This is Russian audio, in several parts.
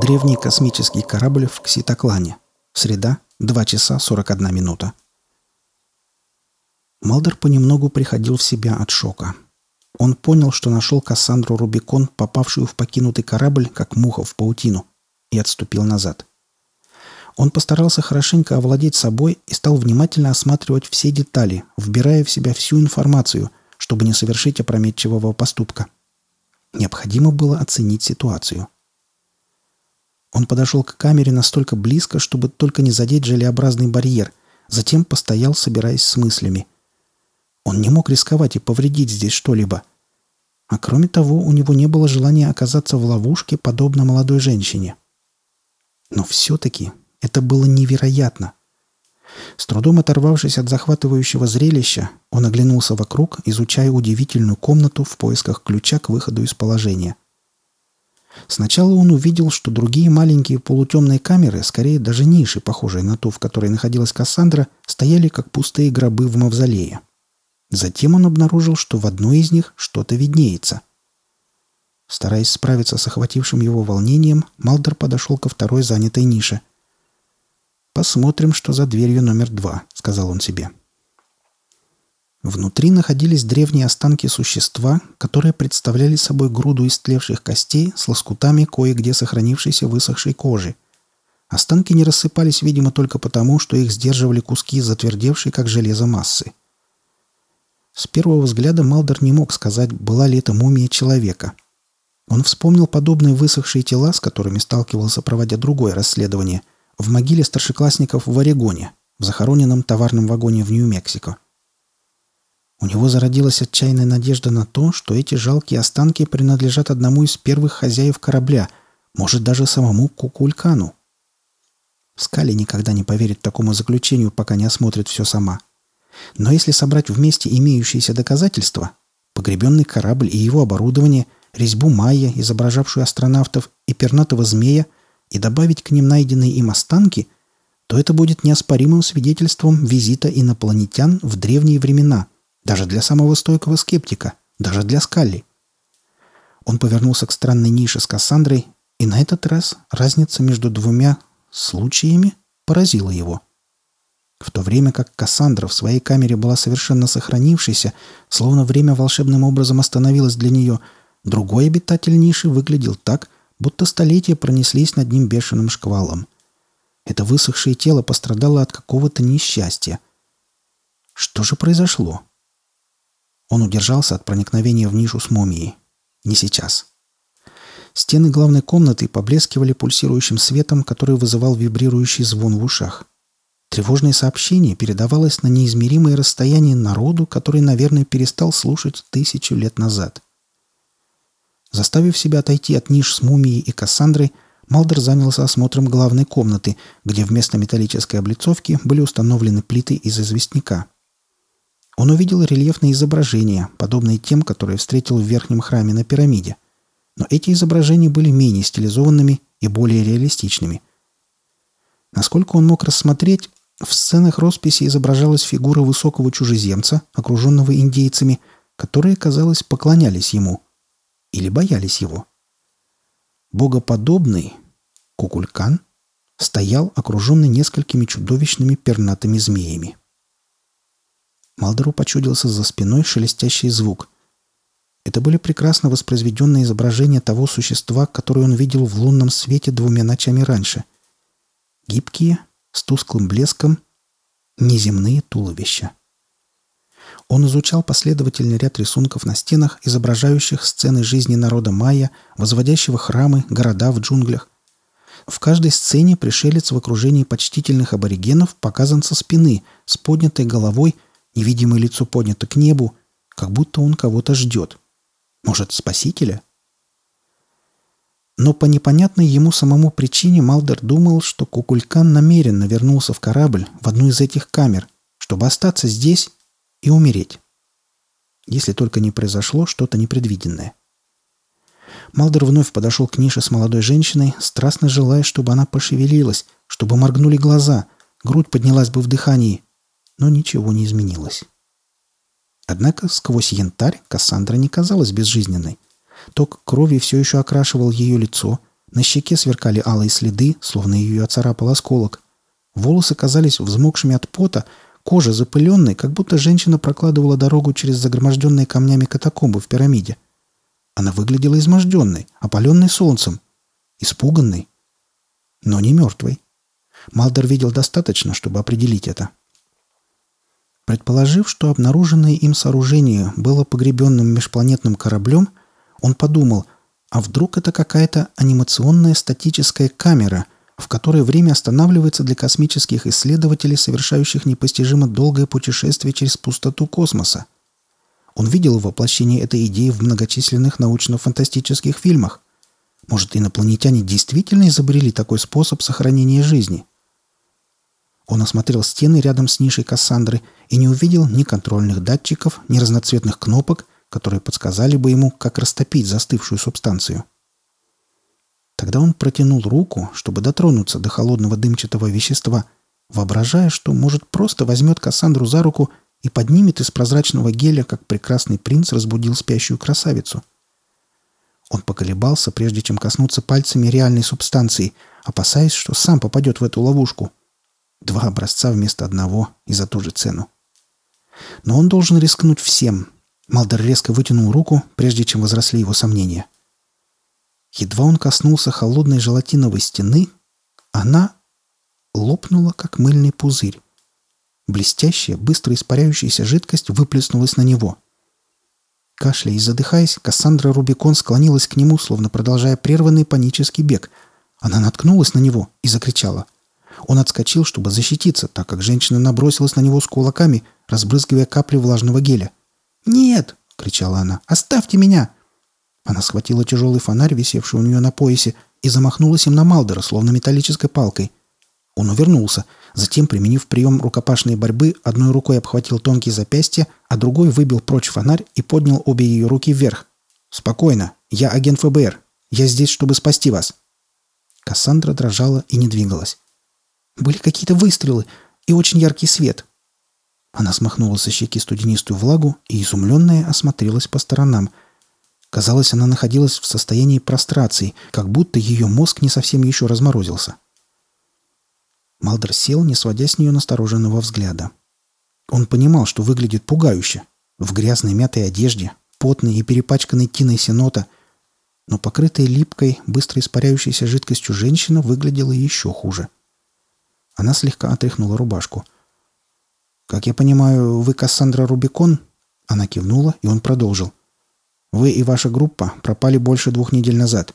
Древний космический корабль в Кситоклане. Среда, 2 часа 41 минута. Малдер понемногу приходил в себя от шока. Он понял, что нашел Кассандру Рубикон, попавшую в покинутый корабль, как муха в паутину, и отступил назад. Он постарался хорошенько овладеть собой и стал внимательно осматривать все детали, вбирая в себя всю информацию, чтобы не совершить опрометчивого поступка. Необходимо было оценить ситуацию. Он подошел к камере настолько близко, чтобы только не задеть желеобразный барьер, затем постоял, собираясь с мыслями. Он не мог рисковать и повредить здесь что-либо. А кроме того, у него не было желания оказаться в ловушке, подобно молодой женщине. Но все-таки это было невероятно. С трудом оторвавшись от захватывающего зрелища, он оглянулся вокруг, изучая удивительную комнату в поисках ключа к выходу из положения. Сначала он увидел, что другие маленькие полутемные камеры, скорее даже ниши, похожие на ту, в которой находилась Кассандра, стояли как пустые гробы в мавзолее. Затем он обнаружил, что в одной из них что-то виднеется. Стараясь справиться с охватившим его волнением, Малдер подошел ко второй занятой нише. «Посмотрим, что за дверью номер два», — сказал он себе. Внутри находились древние останки существа, которые представляли собой груду истлевших костей с лоскутами кое-где сохранившейся высохшей кожи. Останки не рассыпались, видимо, только потому, что их сдерживали куски затвердевшей, как железо, массы. С первого взгляда Малдер не мог сказать, была ли это мумия человека. Он вспомнил подобные высохшие тела, с которыми сталкивался, проводя другое расследование, в могиле старшеклассников в Орегоне, в захороненном товарном вагоне в Нью-Мексико. У него зародилась отчаянная надежда на то, что эти жалкие останки принадлежат одному из первых хозяев корабля, может, даже самому Кукулькану. Скали никогда не поверит такому заключению, пока не осмотрит все сама. Но если собрать вместе имеющиеся доказательства, погребенный корабль и его оборудование, резьбу майя, изображавшую астронавтов, и пернатого змея, и добавить к ним найденные им останки, то это будет неоспоримым свидетельством визита инопланетян в древние времена – даже для самого стойкого скептика. Даже для Скалли. Он повернулся к странной нише с Кассандрой, и на этот раз разница между двумя случаями поразила его. В то время как Кассандра в своей камере была совершенно сохранившейся, словно время волшебным образом остановилось для нее, другой обитатель ниши выглядел так, будто столетия пронеслись над ним бешеным шквалом. Это высохшее тело пострадало от какого-то несчастья. Что же произошло? Он удержался от проникновения в нишу с мумией. Не сейчас. Стены главной комнаты поблескивали пульсирующим светом, который вызывал вибрирующий звон в ушах. Тревожное сообщение передавалось на неизмеримое расстояние народу, который, наверное, перестал слушать тысячу лет назад. Заставив себя отойти от ниш с мумией и Кассандрой, Малдер занялся осмотром главной комнаты, где вместо металлической облицовки были установлены плиты из известняка – он увидел рельефные изображения, подобные тем, которые встретил в верхнем храме на пирамиде. Но эти изображения были менее стилизованными и более реалистичными. Насколько он мог рассмотреть, в сценах росписи изображалась фигура высокого чужеземца, окруженного индейцами, которые, казалось, поклонялись ему или боялись его. Богоподобный Кукулькан стоял, окруженный несколькими чудовищными пернатыми змеями. Малдеру почудился за спиной шелестящий звук. Это были прекрасно воспроизведенные изображения того существа, которое он видел в лунном свете двумя ночами раньше. Гибкие, с тусклым блеском, неземные туловища. Он изучал последовательный ряд рисунков на стенах, изображающих сцены жизни народа майя, возводящего храмы, города в джунглях. В каждой сцене пришелец в окружении почтительных аборигенов показан со спины, с поднятой головой – Невидимое лицо поднято к небу, как будто он кого-то ждет. Может, спасителя? Но по непонятной ему самому причине Малдер думал, что Кукулькан намеренно вернулся в корабль в одну из этих камер, чтобы остаться здесь и умереть. Если только не произошло что-то непредвиденное. Малдер вновь подошел к нише с молодой женщиной, страстно желая, чтобы она пошевелилась, чтобы моргнули глаза, грудь поднялась бы в дыхании, но ничего не изменилось. Однако сквозь янтарь Кассандра не казалась безжизненной. Ток крови все еще окрашивал ее лицо, На щеке сверкали алые следы, словно ее оцарапал осколок. Волосы казались взмокшими от пота, кожа запыленной, как будто женщина прокладывала дорогу через загроможденные камнями катакомбы в пирамиде. Она выглядела изможденной, опаленной солнцем, испуганной, но не мертвой. Малдер видел достаточно, чтобы определить это. Предположив, что обнаруженное им сооружение было погребенным межпланетным кораблем, он подумал, а вдруг это какая-то анимационная статическая камера, в которой время останавливается для космических исследователей, совершающих непостижимо долгое путешествие через пустоту космоса. Он видел воплощение этой идеи в многочисленных научно-фантастических фильмах. Может, инопланетяне действительно изобрели такой способ сохранения жизни? Он осмотрел стены рядом с нишей Кассандры и не увидел ни контрольных датчиков, ни разноцветных кнопок, которые подсказали бы ему, как растопить застывшую субстанцию. Тогда он протянул руку, чтобы дотронуться до холодного дымчатого вещества, воображая, что, может, просто возьмет Кассандру за руку и поднимет из прозрачного геля, как прекрасный принц разбудил спящую красавицу. Он поколебался, прежде чем коснуться пальцами реальной субстанции, опасаясь, что сам попадет в эту ловушку – Два образца вместо одного и за ту же цену. Но он должен рискнуть всем. Малдер резко вытянул руку, прежде чем возросли его сомнения. Едва он коснулся холодной желатиновой стены, она лопнула, как мыльный пузырь. Блестящая, быстро испаряющаяся жидкость выплеснулась на него. Кашляя и задыхаясь, Кассандра Рубикон склонилась к нему, словно продолжая прерванный панический бег. Она наткнулась на него и закричала — он отскочил, чтобы защититься, так как женщина набросилась на него с кулаками, разбрызгивая капли влажного геля. «Нет!» — кричала она. «Оставьте меня!» Она схватила тяжелый фонарь, висевший у нее на поясе, и замахнулась им на Малдера, словно металлической палкой. Он увернулся, затем, применив прием рукопашной борьбы, одной рукой обхватил тонкие запястья, а другой выбил прочь фонарь и поднял обе ее руки вверх. «Спокойно. Я агент ФБР. Я здесь, чтобы спасти вас». Кассандра дрожала и не двигалась. Были какие-то выстрелы и очень яркий свет. Она смахнула со щеки студенистую влагу и, изумленная, осмотрелась по сторонам. Казалось, она находилась в состоянии прострации, как будто ее мозг не совсем еще разморозился. Малдер сел, не сводя с нее настороженного взгляда. Он понимал, что выглядит пугающе. В грязной мятой одежде, потной и перепачканной тиной сенота, но покрытая липкой, быстро испаряющейся жидкостью женщина выглядела еще хуже. — она слегка отряхнула рубашку. «Как я понимаю, вы Кассандра Рубикон?» Она кивнула, и он продолжил. «Вы и ваша группа пропали больше двух недель назад».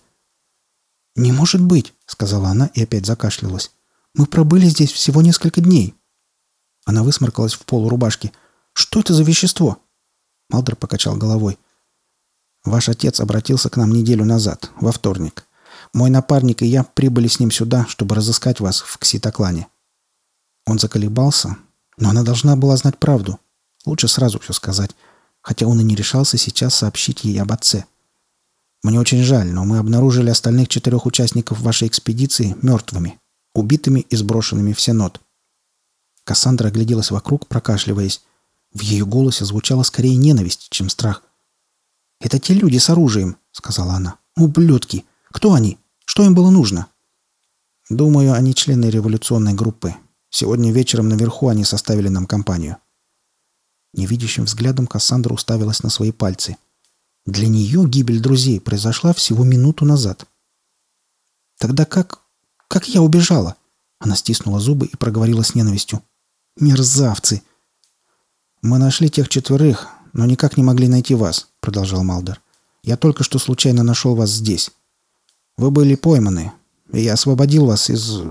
«Не может быть», — сказала она и опять закашлялась. «Мы пробыли здесь всего несколько дней». Она высморкалась в пол рубашки. «Что это за вещество?» Малдер покачал головой. «Ваш отец обратился к нам неделю назад, во вторник. Мой напарник и я прибыли с ним сюда, чтобы разыскать вас в Кситоклане. Он заколебался, но она должна была знать правду. Лучше сразу все сказать, хотя он и не решался сейчас сообщить ей об отце. Мне очень жаль, но мы обнаружили остальных четырех участников вашей экспедиции мертвыми, убитыми и сброшенными в сенот. Кассандра огляделась вокруг, прокашливаясь. В ее голосе звучала скорее ненависть, чем страх. «Это те люди с оружием», — сказала она. «Ублюдки! Кто они? Что им было нужно?» «Думаю, они члены революционной группы. Сегодня вечером наверху они составили нам компанию». Невидящим взглядом Кассандра уставилась на свои пальцы. Для нее гибель друзей произошла всего минуту назад. «Тогда как... как я убежала?» Она стиснула зубы и проговорила с ненавистью. «Мерзавцы!» «Мы нашли тех четверых, но никак не могли найти вас», — продолжал Малдер. «Я только что случайно нашел вас здесь. Вы были пойманы. Я освободил вас из...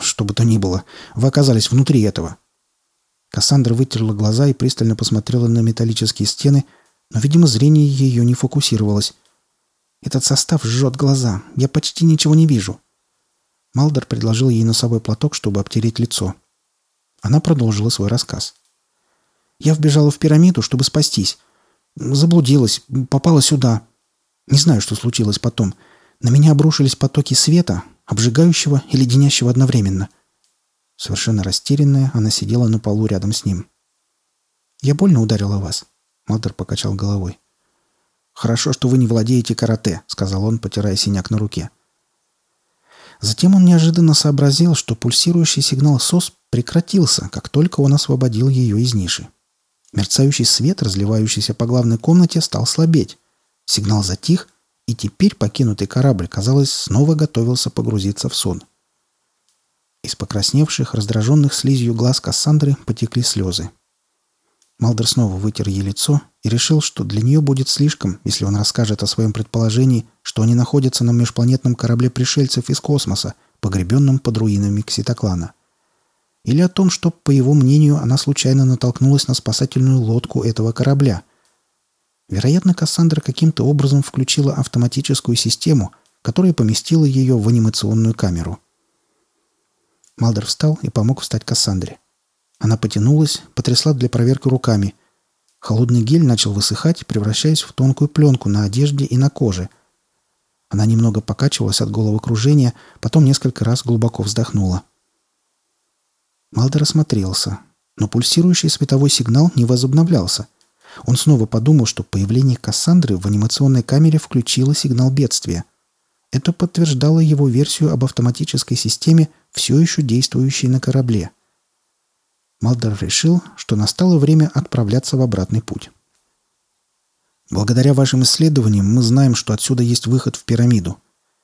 что бы то ни было. Вы оказались внутри этого». Кассандра вытерла глаза и пристально посмотрела на металлические стены, но, видимо, зрение ее не фокусировалось. «Этот состав жжет глаза. Я почти ничего не вижу». Малдер предложил ей носовой платок, чтобы обтереть лицо. Она продолжила свой рассказ. «Я вбежала в пирамиду, чтобы спастись. Заблудилась, попала сюда. Не знаю, что случилось потом. На меня обрушились потоки света, обжигающего и леденящего одновременно. Совершенно растерянная, она сидела на полу рядом с ним. «Я больно ударила вас?» Малдер покачал головой. «Хорошо, что вы не владеете карате», — сказал он, потирая синяк на руке. Затем он неожиданно сообразил, что пульсирующий сигнал СОС прекратился, как только он освободил ее из ниши. Мерцающий свет, разливающийся по главной комнате, стал слабеть. Сигнал затих, и теперь покинутый корабль, казалось, снова готовился погрузиться в сон. Из покрасневших, раздраженных слизью глаз Кассандры потекли слезы. Малдер снова вытер ей лицо и решил, что для нее будет слишком, если он расскажет о своем предположении, что они находятся на межпланетном корабле пришельцев из космоса, погребенном под руинами Кситоклана. Или о том, что, по его мнению, она случайно натолкнулась на спасательную лодку этого корабля. Вероятно, Кассандра каким-то образом включила автоматическую систему, которая поместила ее в анимационную камеру. Малдер встал и помог встать Кассандре. Она потянулась, потрясла для проверки руками. Холодный гель начал высыхать, превращаясь в тонкую пленку на одежде и на коже. Она немного покачивалась от головокружения, потом несколько раз глубоко вздохнула. Малдер осмотрелся, но пульсирующий световой сигнал не возобновлялся. Он снова подумал, что появление Кассандры в анимационной камере включило сигнал бедствия. Это подтверждало его версию об автоматической системе, все еще действующей на корабле. Малдер решил, что настало время отправляться в обратный путь. «Благодаря вашим исследованиям мы знаем, что отсюда есть выход в пирамиду.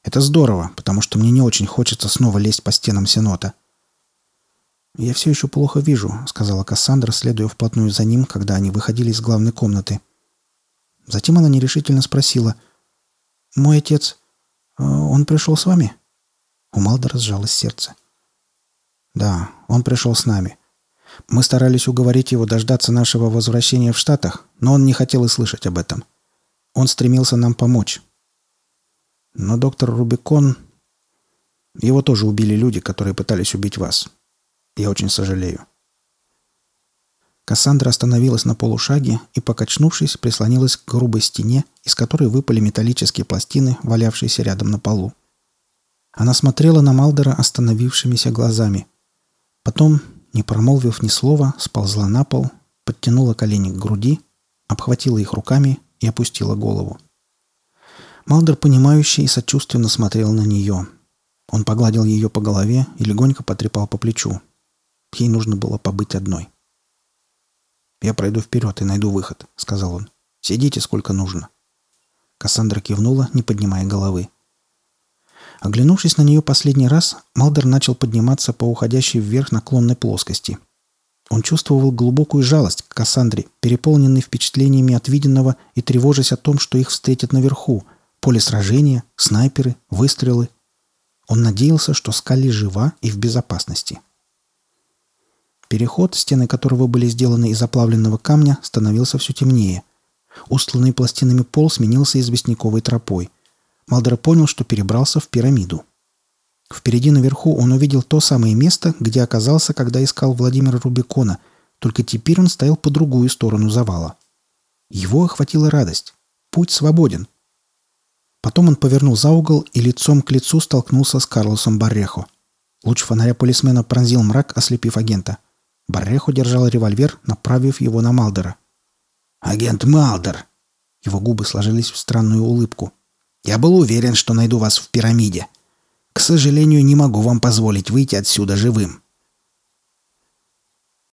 Это здорово, потому что мне не очень хочется снова лезть по стенам Сенота». «Я все еще плохо вижу», — сказала Кассандра, следуя вплотную за ним, когда они выходили из главной комнаты. Затем она нерешительно спросила. «Мой отец, э, он пришел с вами?» У Малдера сжалось сердце. «Да, он пришел с нами. Мы старались уговорить его дождаться нашего возвращения в Штатах, но он не хотел и слышать об этом. Он стремился нам помочь. Но доктор Рубикон... Его тоже убили люди, которые пытались убить вас. Я очень сожалею. Кассандра остановилась на полушаге и, покачнувшись, прислонилась к грубой стене, из которой выпали металлические пластины, валявшиеся рядом на полу. Она смотрела на Малдера остановившимися глазами. Потом не промолвив ни слова, сползла на пол, подтянула колени к груди, обхватила их руками и опустила голову. Малдер, понимающий и сочувственно смотрел на нее. Он погладил ее по голове и легонько потрепал по плечу. Ей нужно было побыть одной. «Я пройду вперед и найду выход», — сказал он. «Сидите сколько нужно». Кассандра кивнула, не поднимая головы. Оглянувшись на нее последний раз, Малдер начал подниматься по уходящей вверх наклонной плоскости. Он чувствовал глубокую жалость к Кассандре, переполненной впечатлениями от виденного и тревожась о том, что их встретят наверху. Поле сражения, снайперы, выстрелы. Он надеялся, что Скалли жива и в безопасности. Переход, стены которого были сделаны из оплавленного камня, становился все темнее. Устланный пластинами пол сменился известняковой тропой. Малдер понял, что перебрался в пирамиду. Впереди наверху он увидел то самое место, где оказался, когда искал Владимира Рубикона, только теперь он стоял по другую сторону завала. Его охватила радость. Путь свободен. Потом он повернул за угол и лицом к лицу столкнулся с Карлосом Баррехо. Луч фонаря полисмена пронзил мрак, ослепив агента. Баррехо держал револьвер, направив его на Малдера. «Агент Малдер!» Его губы сложились в странную улыбку. Я был уверен, что найду вас в пирамиде. К сожалению, не могу вам позволить выйти отсюда живым.